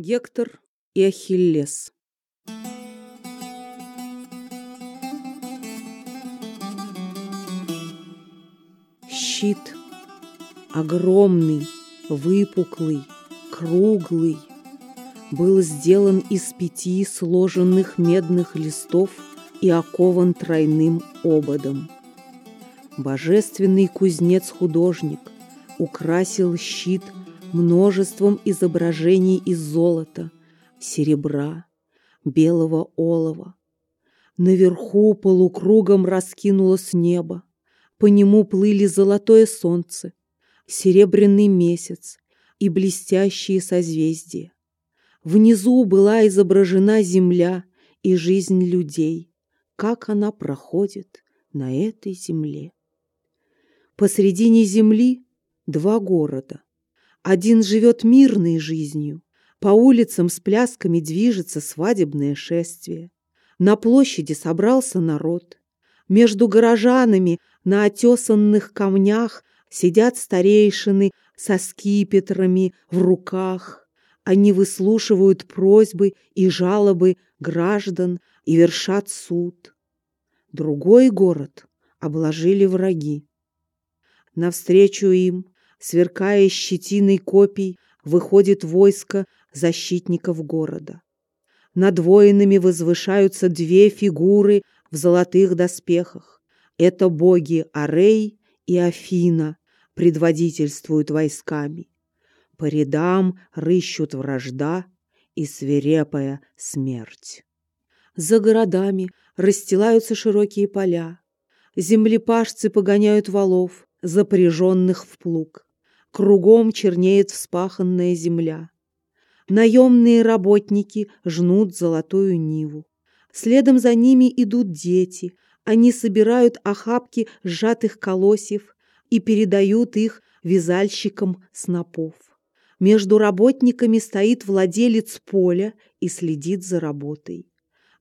Гектор и Ахиллес. Щит огромный, выпуклый, круглый, был сделан из пяти сложенных медных листов и окован тройным ободом. Божественный кузнец-художник украсил щит множеством изображений из золота, серебра, белого олова. Наверху полукругом раскинулось небо, по нему плыли золотое солнце, серебряный месяц и блестящие созвездия. Внизу была изображена земля и жизнь людей, как она проходит на этой земле. Посредине земли два города. Один живет мирной жизнью. По улицам с плясками движется свадебное шествие. На площади собрался народ. Между горожанами на отесанных камнях сидят старейшины со скипетрами в руках. Они выслушивают просьбы и жалобы граждан и вершат суд. Другой город обложили враги. Навстречу им сверкая щетиной копий, выходит войско защитников города. Над воинами возвышаются две фигуры в золотых доспехах. Это боги Арей и Афина предводительствуют войсками. По рядам рыщут вражда и свирепая смерть. За городами расстилаются широкие поля. Землепашцы погоняют валов, запряженных в плуг. Кругом чернеет вспаханная земля. Наемные работники жнут золотую ниву. Следом за ними идут дети. Они собирают охапки сжатых колосьев и передают их вязальщикам снопов. Между работниками стоит владелец поля и следит за работой.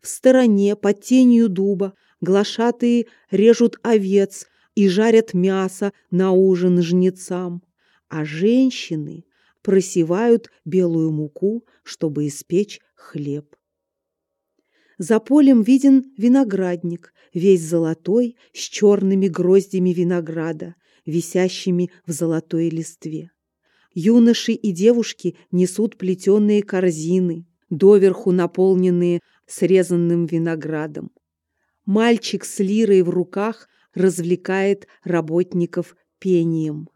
В стороне, под тенью дуба, глашатые режут овец и жарят мясо на ужин жнецам а женщины просевают белую муку, чтобы испечь хлеб. За полем виден виноградник, весь золотой, с черными гроздями винограда, висящими в золотой листве. Юноши и девушки несут плетеные корзины, доверху наполненные срезанным виноградом. Мальчик с лирой в руках развлекает работников пением.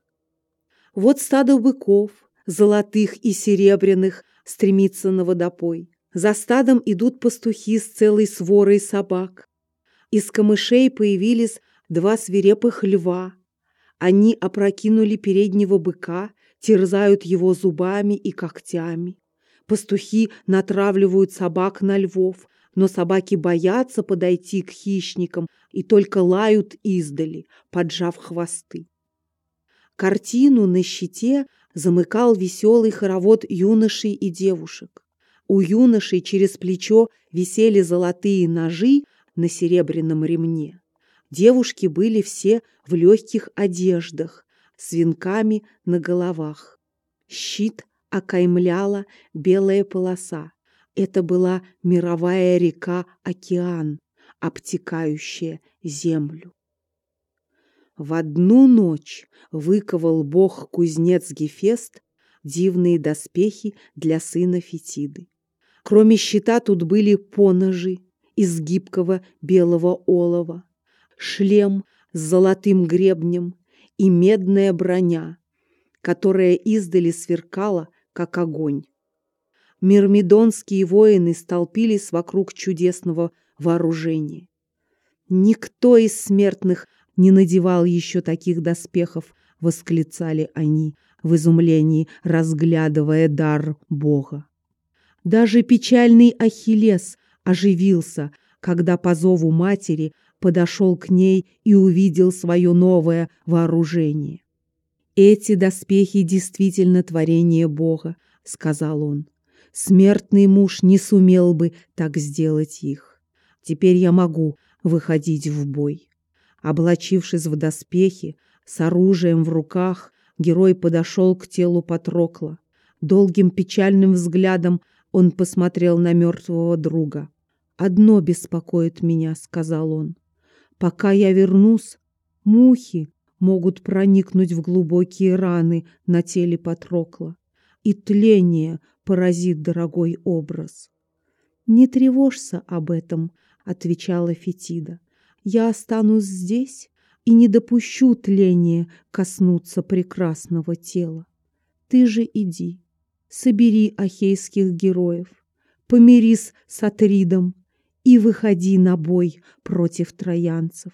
Вот стадо быков, золотых и серебряных, стремится на водопой. За стадом идут пастухи с целой сворой собак. Из камышей появились два свирепых льва. Они опрокинули переднего быка, терзают его зубами и когтями. Пастухи натравливают собак на львов, но собаки боятся подойти к хищникам и только лают издали, поджав хвосты. Картину на щите замыкал веселый хоровод юношей и девушек. У юношей через плечо висели золотые ножи на серебряном ремне. Девушки были все в легких одеждах, с венками на головах. Щит окаймляла белая полоса. Это была мировая река-океан, обтекающая землю. В одну ночь выковал бог-кузнец Гефест дивные доспехи для сына Фетиды. Кроме щита тут были поножи из гибкого белого олова, шлем с золотым гребнем и медная броня, которая издали сверкала, как огонь. Мирмидонские воины столпились вокруг чудесного вооружения. Никто из смертных не надевал еще таких доспехов, восклицали они в изумлении, разглядывая дар Бога. Даже печальный Ахиллес оживился, когда по зову матери подошел к ней и увидел свое новое вооружение. «Эти доспехи действительно творение Бога», — сказал он. «Смертный муж не сумел бы так сделать их. Теперь я могу выходить в бой». Облачившись в доспехи, с оружием в руках, герой подошел к телу Патрокла. Долгим печальным взглядом он посмотрел на мертвого друга. «Одно беспокоит меня», — сказал он. «Пока я вернусь, мухи могут проникнуть в глубокие раны на теле Патрокла, и тление поразит дорогой образ». «Не тревожься об этом», — отвечала Фетида. «Я останусь здесь и не допущу тления коснуться прекрасного тела. Ты же иди, собери ахейских героев, помирись с Атридом и выходи на бой против троянцев.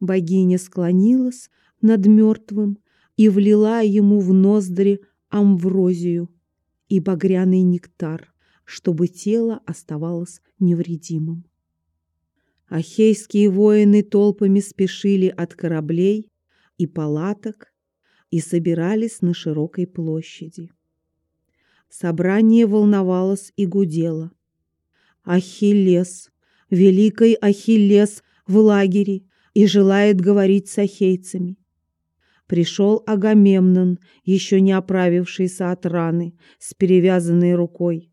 Богиня склонилась над мертвым и влила ему в ноздри амврозию и багряный нектар, чтобы тело оставалось невредимым. Ахейские воины толпами спешили от кораблей и палаток и собирались на широкой площади. Собрание волновалось и гудело. Ахиллес, великий Ахиллес в лагере и желает говорить с ахейцами. Пришел Агамемнон, еще не оправившийся от раны, с перевязанной рукой.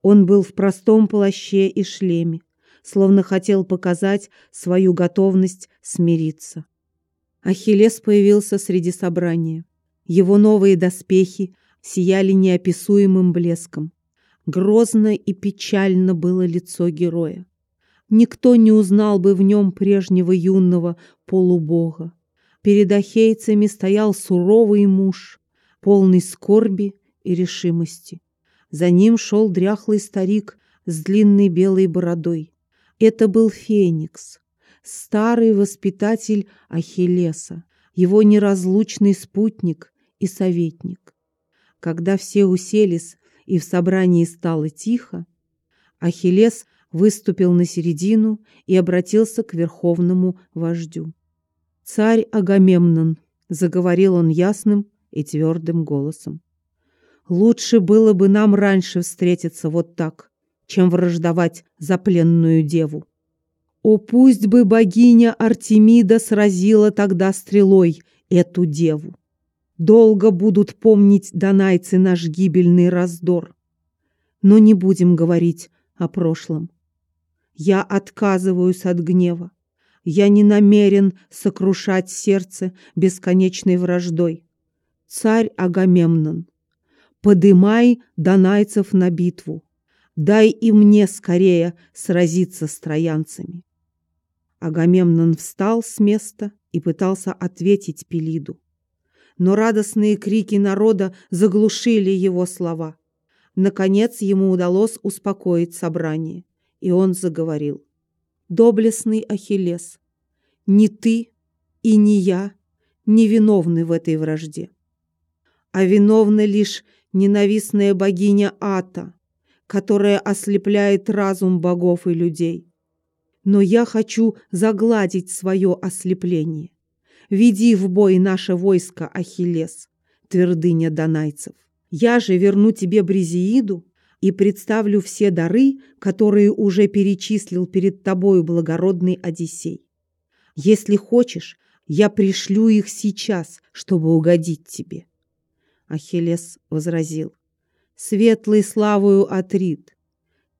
Он был в простом плаще и шлеме, словно хотел показать свою готовность смириться. Ахиллес появился среди собрания. Его новые доспехи сияли неописуемым блеском. Грозно и печально было лицо героя. Никто не узнал бы в нем прежнего юного полубога. Перед ахейцами стоял суровый муж, полный скорби и решимости. За ним шел дряхлый старик с длинной белой бородой. Это был Феникс, старый воспитатель Ахиллеса, его неразлучный спутник и советник. Когда все уселись и в собрании стало тихо, Ахиллес выступил на середину и обратился к верховному вождю. «Царь Агамемнон», — заговорил он ясным и твердым голосом, — «лучше было бы нам раньше встретиться вот так, чем враждовать за пленную деву. О, пусть бы богиня Артемида сразила тогда стрелой эту деву. Долго будут помнить донайцы наш гибельный раздор. Но не будем говорить о прошлом. Я отказываюсь от гнева. Я не намерен сокрушать сердце бесконечной враждой. Царь Агамемнон, подымай донайцев на битву. Дай и мне скорее сразиться с троянцами. Агамемнон встал с места и пытался ответить Пелиду но радостные крики народа заглушили его слова. Наконец ему удалось успокоить собрание, и он заговорил. «Доблестный Ахиллес, ни ты и ни я не виновны в этой вражде, а виновна лишь ненавистная богиня Ата, которая ослепляет разум богов и людей. Но я хочу загладить свое ослепление. Веди в бой наше войско, Ахиллес, твердыня донайцев. Я же верну тебе Бризииду и представлю все дары, которые уже перечислил перед тобою благородный Одиссей. Если хочешь, я пришлю их сейчас, чтобы угодить тебе. Ахиллес возразил. Светлый славою Атрид,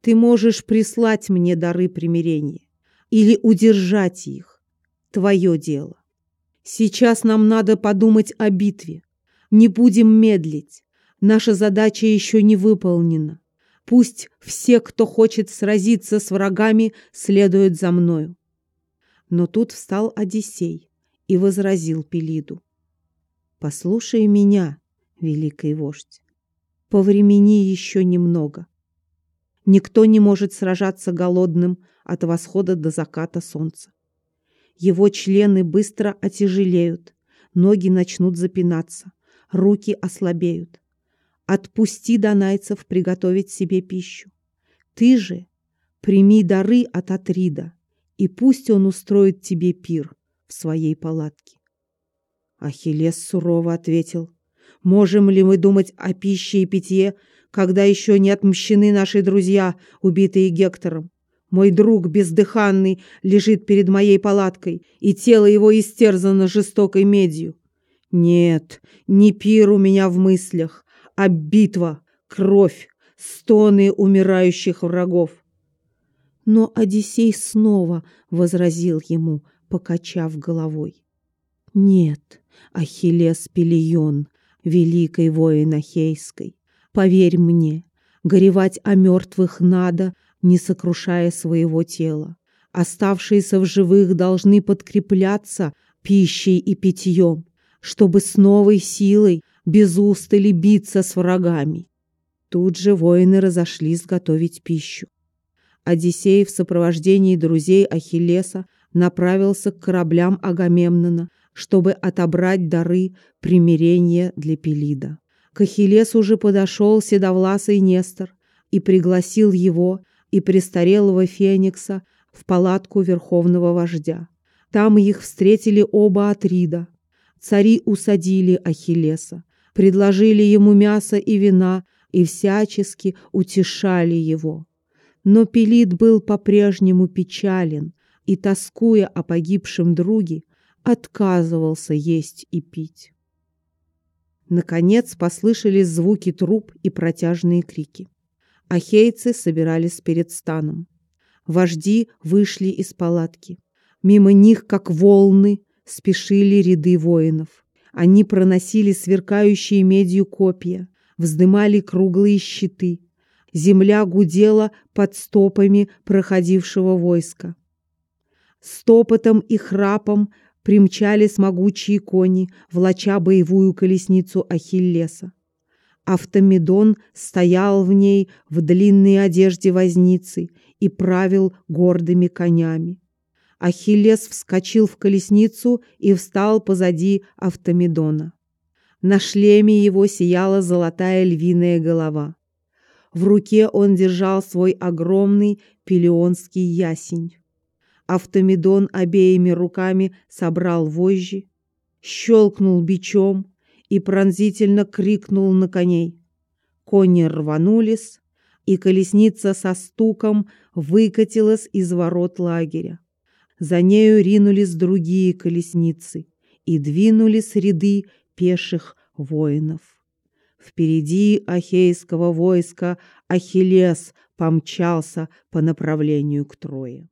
ты можешь прислать мне дары примирения или удержать их. Твое дело. Сейчас нам надо подумать о битве. Не будем медлить. Наша задача еще не выполнена. Пусть все, кто хочет сразиться с врагами, следуют за мною. Но тут встал Одиссей и возразил Пелиду. «Послушай меня, великий вождь, повремени еще немного. Никто не может сражаться голодным от восхода до заката солнца. Его члены быстро отяжелеют, ноги начнут запинаться, руки ослабеют. Отпусти донайцев приготовить себе пищу. Ты же прими дары от Атрида, и пусть он устроит тебе пир в своей палатке. Ахиллес сурово ответил, «Можем ли мы думать о пище и питье, когда еще не отмщены наши друзья, убитые Гектором? Мой друг бездыханный лежит перед моей палаткой, и тело его истерзано жестокой медью. Нет, не пир у меня в мыслях, а битва, кровь, стоны умирающих врагов. Но Одиссей снова возразил ему, покачав головой. Нет, Ахиллес Пелион, великой воин Ахейской, поверь мне, горевать о мертвых надо, не сокрушая своего тела. Оставшиеся в живых должны подкрепляться пищей и питьем, чтобы с новой силой без устали биться с врагами. Тут же воины разошлись готовить пищу. Одиссей в сопровождении друзей Ахиллеса направился к кораблям Агамемнона, чтобы отобрать дары примирения для Пелида. К Ахиллесу уже подошел седовласый Нестор и пригласил его и престарелого Феникса в палатку верховного вождя. Там их встретили оба Атрида. Цари усадили Ахиллеса, предложили ему мясо и вина и всячески утешали его. Но Пелит был по-прежнему печален и, тоскуя о погибшем друге, отказывался есть и пить. Наконец послышались звуки труп и протяжные крики. Ахейцы собирались перед станом. Вожди вышли из палатки. Мимо них, как волны, спешили ряды воинов. Они проносили сверкающие медью копья, вздымали круглые щиты. Земля гудела под стопами проходившего войска. Стопотом и храпом примчались могучие кони, влача боевую колесницу Ахиллеса. Автомедон стоял в ней в длинной одежде возницы и правил гордыми конями. Ахиллес вскочил в колесницу и встал позади Автомедона. На шлеме его сияла золотая львиная голова. В руке он держал свой огромный пелионский ясень. Автомедон обеими руками собрал вожжи, щелкнул бичом и пронзительно крикнул на коней. Кони рванулись, и колесница со стуком выкатилась из ворот лагеря. За нею ринулись другие колесницы и двинулись ряды пеших воинов. Впереди ахейского войска Ахиллес помчался по направлению к Трое.